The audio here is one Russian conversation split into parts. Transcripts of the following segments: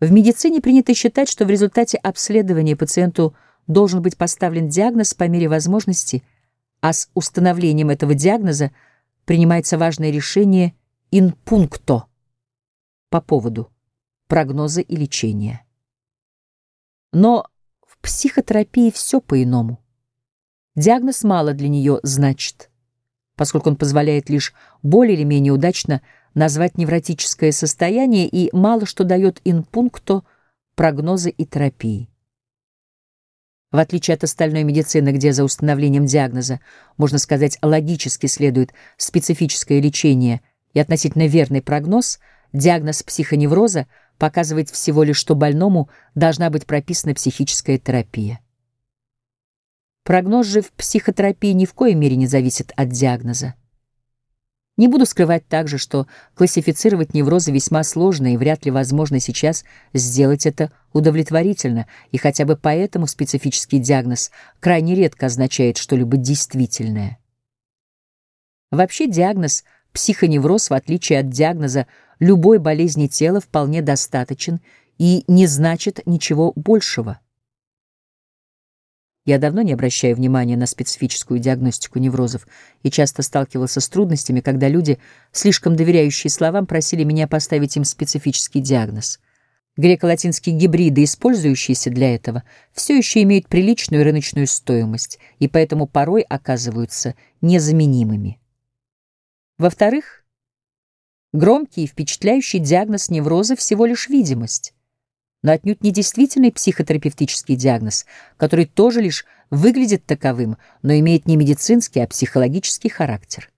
В медицине принято считать, что в результате обследования пациенту должен быть поставлен диагноз по мере возможности, а с установлением этого диагноза принимается важное решение инпункто по поводу прогноза и лечения. Но в психотерапии все по-иному. Диагноз мало для нее значит, поскольку он позволяет лишь более или менее удачно назвать невротическое состояние и мало что дает инпункто прогнозы и терапии. В отличие от остальной медицины, где за установлением диагноза, можно сказать, логически следует специфическое лечение и относительно верный прогноз, диагноз психоневроза показывает всего лишь, что больному должна быть прописана психическая терапия. Прогноз же в психотерапии ни в коей мере не зависит от диагноза. Не буду скрывать также, что классифицировать неврозы весьма сложно и вряд ли возможно сейчас сделать это удовлетворительно, и хотя бы поэтому специфический диагноз крайне редко означает что-либо действительное. Вообще диагноз психоневроз, в отличие от диагноза любой болезни тела, вполне достаточен и не значит ничего большего. Я давно не обращаю внимания на специфическую диагностику неврозов и часто сталкивался с трудностями, когда люди, слишком доверяющие словам, просили меня поставить им специфический диагноз. Греко-латинские гибриды, использующиеся для этого, все еще имеют приличную рыночную стоимость и поэтому порой оказываются незаменимыми. Во-вторых, громкий и впечатляющий диагноз невроза всего лишь видимость но отнюдь не действительный психотерапевтический диагноз, который тоже лишь выглядит таковым, но имеет не медицинский, а психологический характер.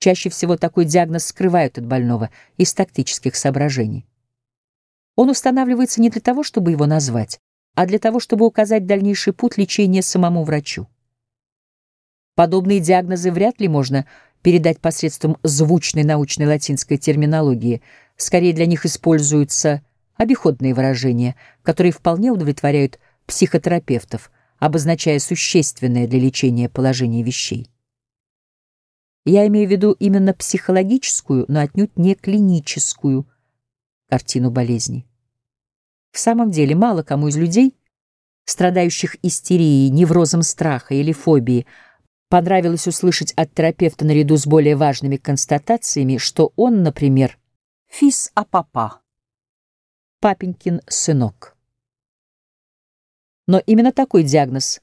Чаще всего такой диагноз скрывают от больного из тактических соображений. Он устанавливается не для того, чтобы его назвать, а для того, чтобы указать дальнейший путь лечения самому врачу. Подобные диагнозы вряд ли можно передать посредством звучной научной латинской терминологии, скорее для них используются обиходные выражения, которые вполне удовлетворяют психотерапевтов, обозначая существенное для лечения положение вещей. Я имею в виду именно психологическую, но отнюдь не клиническую картину болезни. В самом деле мало кому из людей, страдающих истерией, неврозом страха или фобией, понравилось услышать от терапевта наряду с более важными констатациями, что он, например, фис апапа папенькин сынок. Но именно такой диагноз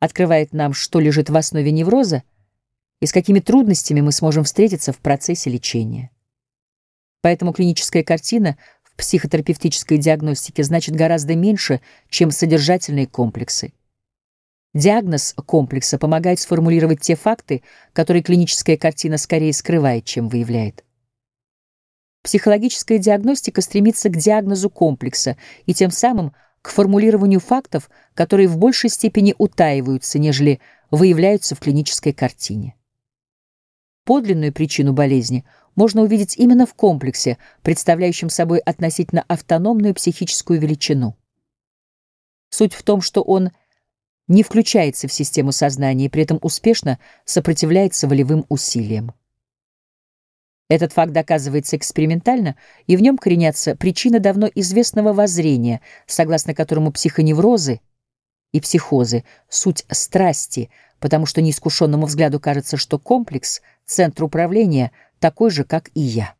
открывает нам, что лежит в основе невроза и с какими трудностями мы сможем встретиться в процессе лечения. Поэтому клиническая картина в психотерапевтической диагностике значит гораздо меньше, чем содержательные комплексы. Диагноз комплекса помогает сформулировать те факты, которые клиническая картина скорее скрывает, чем выявляет. Психологическая диагностика стремится к диагнозу комплекса и тем самым к формулированию фактов, которые в большей степени утаиваются, нежели выявляются в клинической картине. Подлинную причину болезни можно увидеть именно в комплексе, представляющем собой относительно автономную психическую величину. Суть в том, что он не включается в систему сознания и при этом успешно сопротивляется волевым усилиям. Этот факт доказывается экспериментально, и в нем коренятся причины давно известного воззрения, согласно которому психоневрозы и психозы — суть страсти, потому что неискушенному взгляду кажется, что комплекс, центр управления, такой же, как и я.